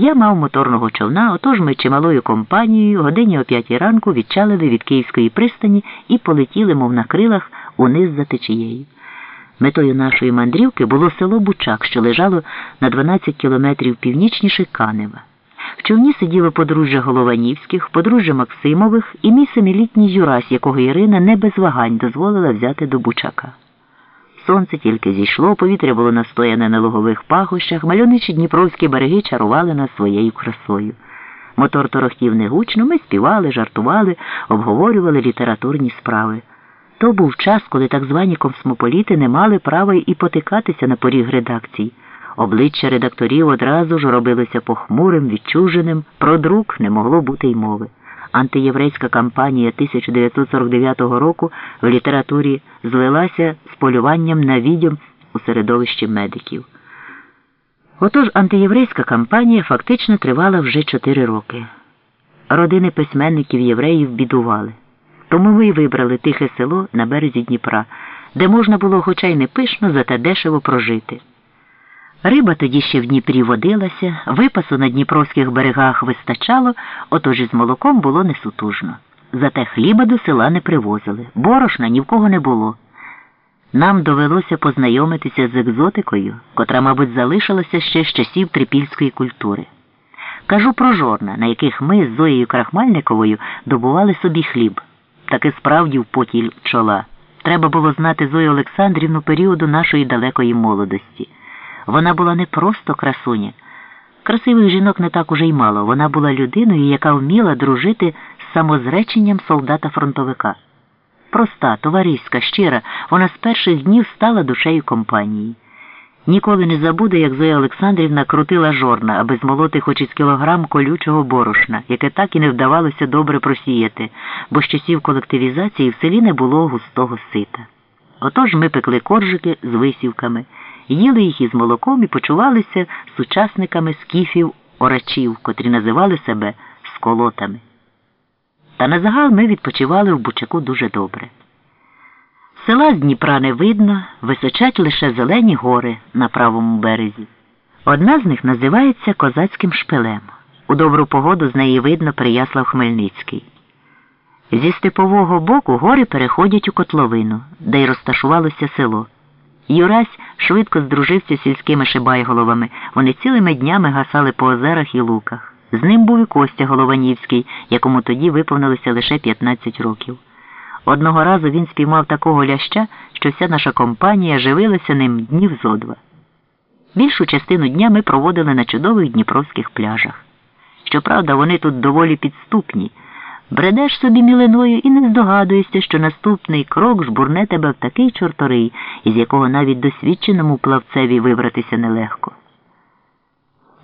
Я мав моторного човна, отож ми чималою компанією годині о п'ятій ранку відчалили від Київської пристані і полетіли, мов на крилах, униз за течією. Метою нашої мандрівки було село Бучак, що лежало на 12 кілометрів північніше Канева. В човні сиділо подружжя Голованівських, подружжя Максимових і мій семилітній Юрась, якого Ірина не без вагань дозволила взяти до Бучака. Сонце тільки зійшло, повітря було настояне на лугових пахощах, мальовничі дніпровські береги чарували нас своєю красою. Мотор торохтів негучно, ми співали, жартували, обговорювали літературні справи. То був час, коли так звані комсмополіти не мали права і потикатися на поріг редакцій. Обличчя редакторів одразу ж робилося похмурим, відчуженим, про друк не могло бути й мови. Антиєврейська кампанія 1949 року в літературі злилася з полюванням на відьом у середовищі медиків. Отож антиєврейська кампанія фактично тривала вже чотири роки. Родини письменників євреїв бідували. Тому ми й вибрали тихе село на березі Дніпра, де можна було, хоча й не пишно, зате дешево прожити. Риба тоді ще в Дніпрі водилася, випасу на дніпровських берегах вистачало, отож із молоком було несутужно. Зате хліба до села не привозили, борошна ні в кого не було. Нам довелося познайомитися з екзотикою, котра, мабуть, залишилася ще з часів трипільської культури. Кажу про жорна, на яких ми з Зоєю Крахмальниковою добували собі хліб. Таки справді в поті чола. Треба було знати Зою Олександрівну періоду нашої далекої молодості. Вона була не просто красуня. Красивих жінок не так уже й мало. Вона була людиною, яка вміла дружити з самозреченням солдата-фронтовика. Проста, товариська, щира, вона з перших днів стала душею компанії. Ніколи не забуде, як Зоя Олександрівна крутила жорна, аби змолоти хоч із кілограм колючого борошна, яке так і не вдавалося добре просіяти, бо з часів колективізації в селі не було густого сита. Отож ми пекли коржики з висівками їли їх із молоком і почувалися сучасниками скіфів орачів, котрі називали себе сколотами. Та на загал ми відпочивали в Бучаку дуже добре. Села з Дніпра не видно, височать лише зелені гори на правому березі. Одна з них називається Козацьким шпилем. У добру погоду з неї видно Прияслав Хмельницький. Зі степового боку гори переходять у котловину, де й розташувалося село. Юрась швидко здружився з сільськими шибайголовами. Вони цілими днями гасали по озерах і луках. З ним був і Костя Голованівський, якому тоді виповнилося лише 15 років. Одного разу він спіймав такого ляща, що вся наша компанія живилася ним днів зо два. Більшу частину дня ми проводили на чудових дніпровських пляжах. Щоправда, вони тут доволі підступні. Бредеш собі мілиною і не здогадуєшся, що наступний крок жбурне тебе в такий чорторий, із якого навіть досвідченому плавцеві вибратися нелегко.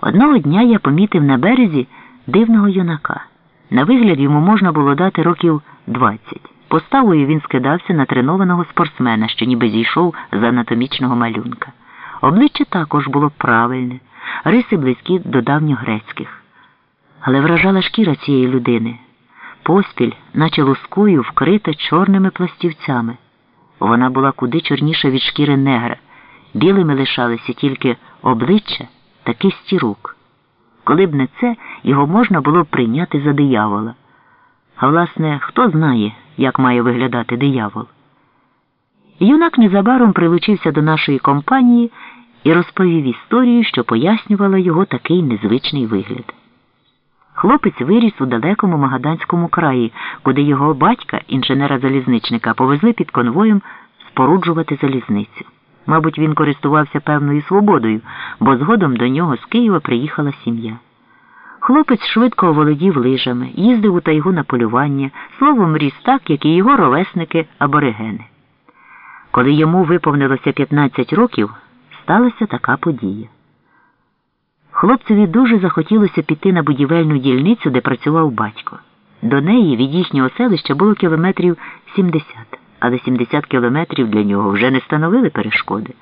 Одного дня я помітив на березі дивного юнака. На вигляд йому можна було дати років 20. Поставою він скидався на тренованого спортсмена, що ніби зійшов з анатомічного малюнка. Обличчя також було правильне, риси близькі до давньогрецьких. Але вражала шкіра цієї людини. Поспіль, наче лускою, вкрита чорними пластівцями. Вона була куди чорніша від шкіри негра. Білими лишалися тільки обличчя та кисті рук. Коли б не це, його можна було б прийняти за диявола. А власне, хто знає, як має виглядати диявол? Юнак незабаром прилучився до нашої компанії і розповів історію, що пояснювала його такий незвичний вигляд. Хлопець виріс у далекому Магаданському краї, куди його батька, інженера-залізничника, повезли під конвоєм споруджувати залізницю. Мабуть, він користувався певною свободою, бо згодом до нього з Києва приїхала сім'я. Хлопець швидко оволодів лижами, їздив у тайгу на полювання, словом ріс так, як і його ровесники аборигени. Коли йому виповнилося 15 років, сталася така подія. Хлопцеві дуже захотілося піти на будівельну дільницю, де працював батько. До неї від їхнього селища було кілометрів 70, але 70 кілометрів для нього вже не становили перешкоди.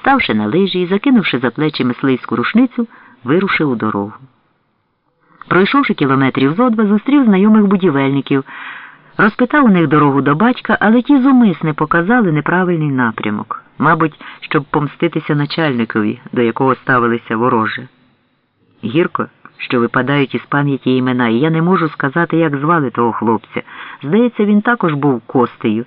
Ставши на лижі і закинувши за плечі мисливську рушницю, вирушив у дорогу. Пройшовши кілометрів зо два, зустрів знайомих будівельників, розпитав у них дорогу до батька, але ті зумисне показали неправильний напрямок, мабуть, щоб помститися начальникові, до якого ставилися вороже. Гірко, що випадають із пам'яті імена, і я не можу сказати, як звали того хлопця. Здається, він також був костею.